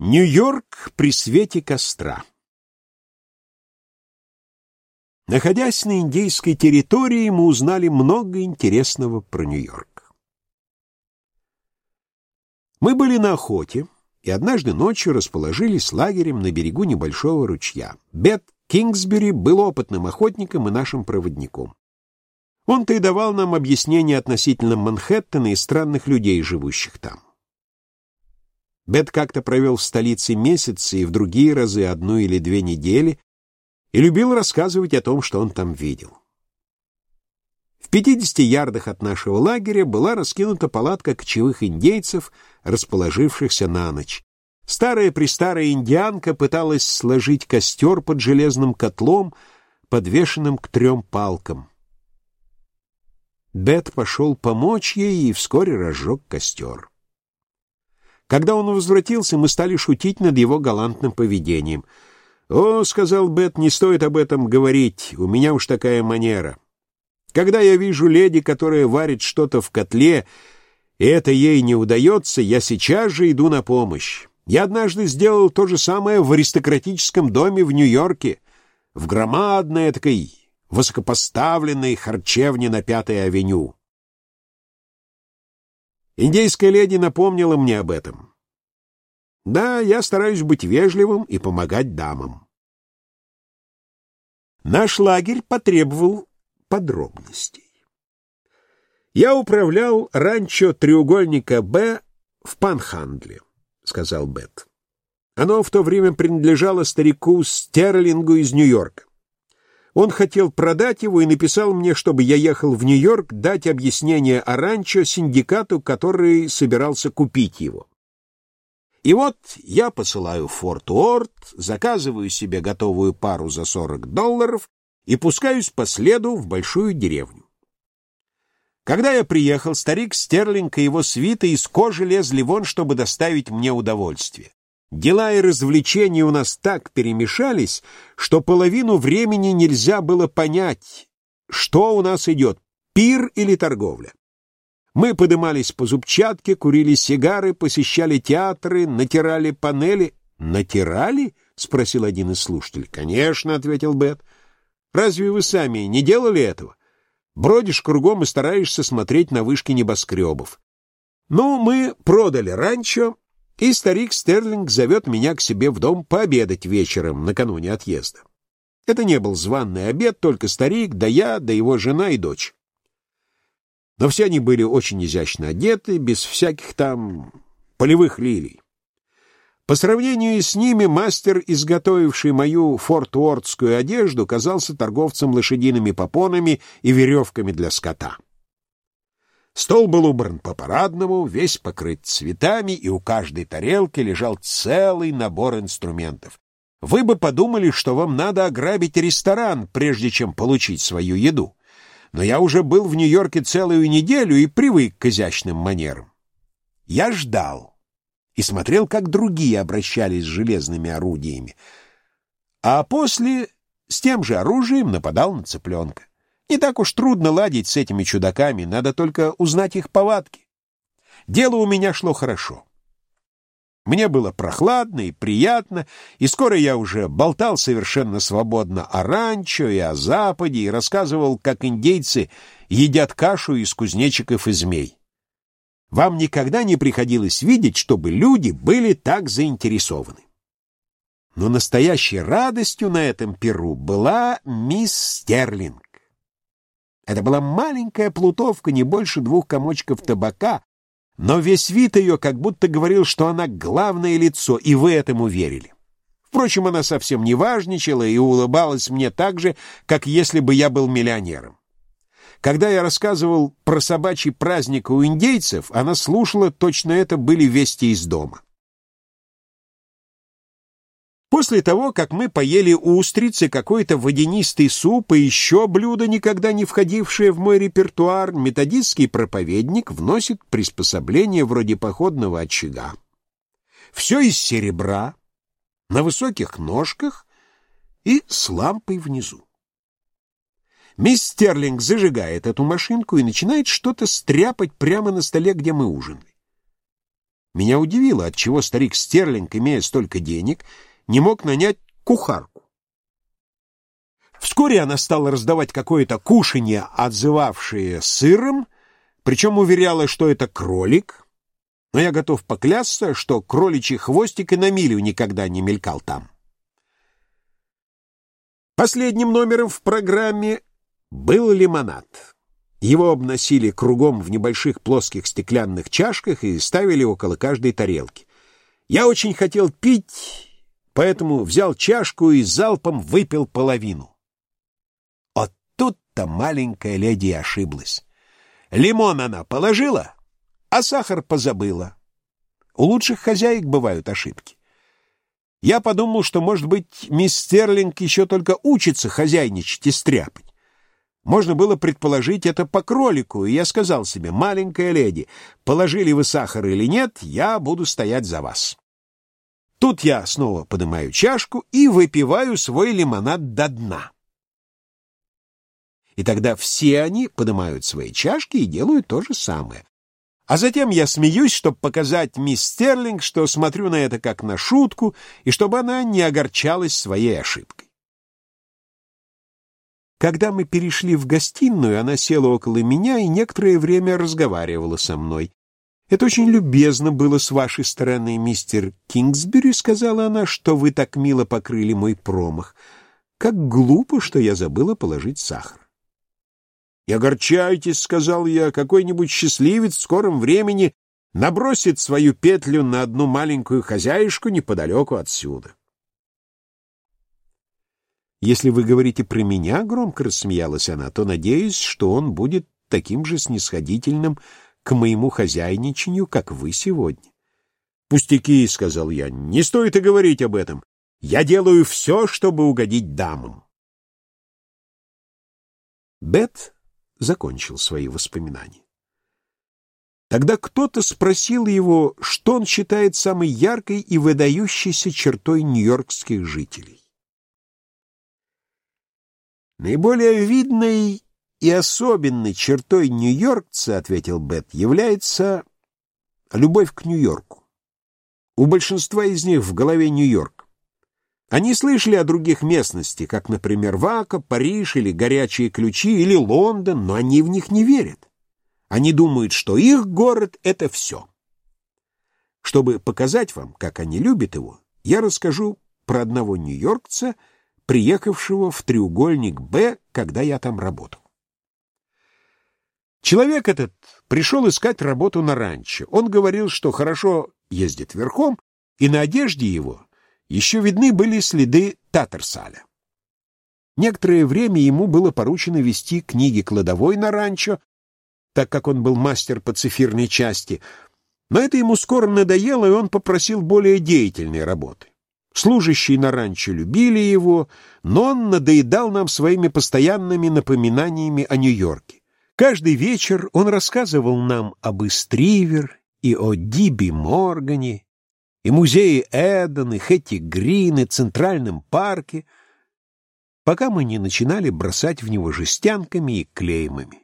Нью-Йорк при свете костра Находясь на индейской территории, мы узнали много интересного про Нью-Йорк. Мы были на охоте, и однажды ночью расположились лагерем на берегу небольшого ручья. Бет Кингсбери был опытным охотником и нашим проводником. Он-то и давал нам объяснения относительно Манхэттена и странных людей, живущих там. Бет как-то провел в столице месяцы и в другие разы одну или две недели и любил рассказывать о том, что он там видел. В 50 ярдах от нашего лагеря была раскинута палатка кочевых индейцев, расположившихся на ночь. Старая-престарая индианка пыталась сложить костер под железным котлом, подвешенным к трем палкам. Бет пошел помочь ей и вскоре разжег костер. Когда он возвратился, мы стали шутить над его галантным поведением. «О, — сказал Бет, — не стоит об этом говорить, у меня уж такая манера. Когда я вижу леди, которая варит что-то в котле, и это ей не удается, я сейчас же иду на помощь. Я однажды сделал то же самое в аристократическом доме в Нью-Йорке, в громадной такой высокопоставленной харчевне на Пятой авеню. Индейская леди напомнила мне об этом. Да, я стараюсь быть вежливым и помогать дамам. Наш лагерь потребовал подробностей. Я управлял ранчо треугольника «Б» в Панхандле, — сказал Бет. Оно в то время принадлежало старику Стерлингу из Нью-Йорка. Он хотел продать его и написал мне, чтобы я ехал в Нью-Йорк дать объяснение о синдикату, который собирался купить его. И вот я посылаю Форт Уорд, заказываю себе готовую пару за 40 долларов и пускаюсь по следу в большую деревню. Когда я приехал, старик Стерлинг и его свита из кожи лезли вон, чтобы доставить мне удовольствие. Дела и развлечения у нас так перемешались, что половину времени нельзя было понять, что у нас идет, пир или торговля. Мы подымались по зубчатке, курили сигары, посещали театры, натирали панели. «Натирали?» — спросил один из слушателей. «Конечно», — ответил Бет. «Разве вы сами не делали этого? Бродишь кругом и стараешься смотреть на вышки небоскребов. Ну, мы продали ранчо, и старик Стерлинг зовет меня к себе в дом пообедать вечером, накануне отъезда. Это не был званный обед, только старик, да я, да его жена и дочь. Но все они были очень изящно одеты, без всяких там полевых лилий. По сравнению с ними мастер, изготовивший мою форт-уордскую одежду, казался торговцем лошадиными попонами и веревками для скота. Стол был убран по-парадному, весь покрыт цветами, и у каждой тарелки лежал целый набор инструментов. Вы бы подумали, что вам надо ограбить ресторан, прежде чем получить свою еду. Но я уже был в Нью-Йорке целую неделю и привык к изящным манерам. Я ждал и смотрел, как другие обращались с железными орудиями, а после с тем же оружием нападал на цыпленка. Не так уж трудно ладить с этими чудаками, надо только узнать их повадки. Дело у меня шло хорошо. Мне было прохладно и приятно, и скоро я уже болтал совершенно свободно о ранчо и о Западе, и рассказывал, как индейцы едят кашу из кузнечиков и змей. Вам никогда не приходилось видеть, чтобы люди были так заинтересованы. Но настоящей радостью на этом перу была мисс Стерлинг. Это была маленькая плутовка, не больше двух комочков табака, но весь вид ее как будто говорил, что она главное лицо, и вы этому верили. Впрочем, она совсем не важничала и улыбалась мне так же, как если бы я был миллионером. Когда я рассказывал про собачий праздник у индейцев, она слушала, точно это были вести из дома. После того, как мы поели устрицы, какой-то водянистый суп и еще блюдо, никогда не входившее в мой репертуар, методистский проповедник вносит приспособление вроде походного очага. Все из серебра, на высоких ножках и с лампой внизу. Мисс Стерлинг зажигает эту машинку и начинает что-то стряпать прямо на столе, где мы ужинали. Меня удивило, отчего старик Стерлинг, имея столько денег, не мог нанять кухарку. Вскоре она стала раздавать какое-то кушанье, отзывавшее сыром, причем уверяла, что это кролик, но я готов поклясться, что кроличий хвостик и на милю никогда не мелькал там. Последним номером в программе был лимонад. Его обносили кругом в небольших плоских стеклянных чашках и ставили около каждой тарелки. Я очень хотел пить, поэтому взял чашку и залпом выпил половину. Вот тут-то маленькая леди ошиблась. Лимон она положила, а сахар позабыла. У лучших хозяек бывают ошибки. Я подумал, что, может быть, мисс Стерлинг еще только учится хозяйничать и стряпать. Можно было предположить это по кролику, и я сказал себе, маленькая леди, положили вы сахар или нет, я буду стоять за вас. Тут я снова поднимаю чашку и выпиваю свой лимонад до дна. И тогда все они поднимают свои чашки и делают то же самое. А затем я смеюсь, чтобы показать мисс Стерлинг, что смотрю на это как на шутку, и чтобы она не огорчалась своей ошибкой. Когда мы перешли в гостиную, она села около меня и некоторое время разговаривала со мной. «Это очень любезно было с вашей стороны, мистер Кингсбери», — сказала она, — «что вы так мило покрыли мой промах. Как глупо, что я забыла положить сахар». «Не огорчайтесь», — сказал я, — «какой-нибудь счастливец в скором времени набросит свою петлю на одну маленькую хозяюшку неподалеку отсюда». «Если вы говорите про меня, — громко рассмеялась она, — то надеюсь, что он будет таким же снисходительным к моему хозяйничанию, как вы сегодня». «Пустяки, — сказал я, — не стоит и говорить об этом. Я делаю все, чтобы угодить дамам». Бет закончил свои воспоминания. Тогда кто-то спросил его, что он считает самой яркой и выдающейся чертой нью-йоркских жителей. Наиболее видной и особенной чертой нью-йоркца, ответил Бет, является любовь к Нью-Йорку. У большинства из них в голове Нью-Йорк. Они слышали о других местностях, как, например, Вака, Париж или Горячие ключи, или Лондон, но они в них не верят. Они думают, что их город — это все. Чтобы показать вам, как они любят его, я расскажу про одного нью-йоркца — приехавшего в треугольник «Б», когда я там работал. Человек этот пришел искать работу на ранчо. Он говорил, что хорошо ездит верхом, и на одежде его еще видны были следы Татарсаля. Некоторое время ему было поручено вести книги кладовой на ранчо, так как он был мастер по цифирной части, но это ему скоро надоело, и он попросил более деятельной работы. Служащие на ранчо любили его, но он надоедал нам своими постоянными напоминаниями о Нью-Йорке. Каждый вечер он рассказывал нам об Истривер и о Диби Моргане, и музее Эден, и Хэтти Грин, и Центральном парке, пока мы не начинали бросать в него жестянками и клеймами.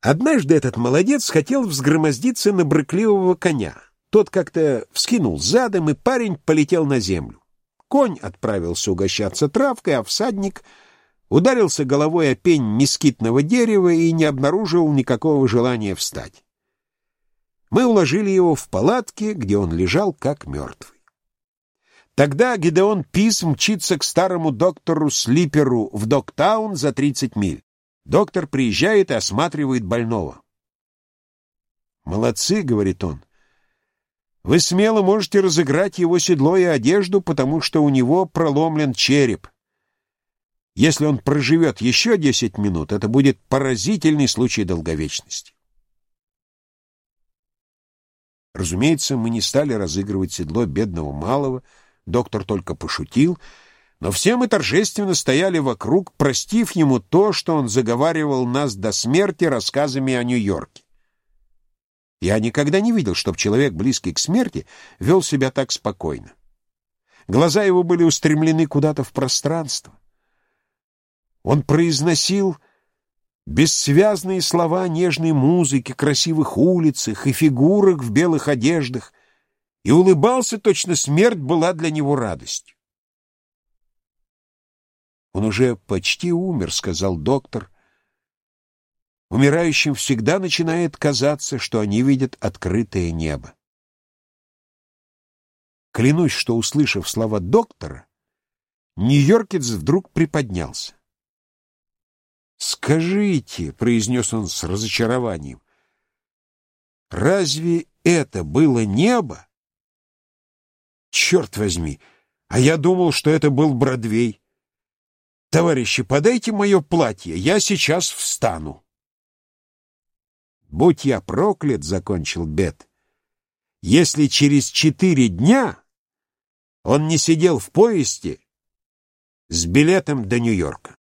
Однажды этот молодец хотел взгромоздиться на брыкливого коня — тот как-то вскинул задом, и парень полетел на землю. Конь отправился угощаться травкой, а всадник ударился головой о пень мескитного дерева и не обнаружил никакого желания встать. Мы уложили его в палатке, где он лежал как мертвый. Тогда Гидеон Пис мчится к старому доктору Слиперу в Доктаун за 30 миль. Доктор приезжает и осматривает больного. «Молодцы», — говорит он, вы смело можете разыграть его седло и одежду, потому что у него проломлен череп. Если он проживет еще десять минут, это будет поразительный случай долговечности. Разумеется, мы не стали разыгрывать седло бедного малого, доктор только пошутил, но все мы торжественно стояли вокруг, простив ему то, что он заговаривал нас до смерти рассказами о Нью-Йорке. Я никогда не видел, чтобы человек, близкий к смерти, вел себя так спокойно. Глаза его были устремлены куда-то в пространство. Он произносил Бессвязные слова нежной музыки, красивых улицах и фигурок в белых одеждах, и улыбался, точно смерть была для него радостью. «Он уже почти умер», — сказал доктор. «Умирающим всегда начинает казаться, что они видят открытое небо». Клянусь, что, услышав слова доктора, Нью-Йоркец вдруг приподнялся. «Скажите», — произнес он с разочарованием, — «разве это было небо?» «Черт возьми! А я думал, что это был Бродвей. Товарищи, подайте мое платье, я сейчас встану». «Будь я проклят», — закончил Бет, — «если через четыре дня он не сидел в поезде с билетом до Нью-Йорка».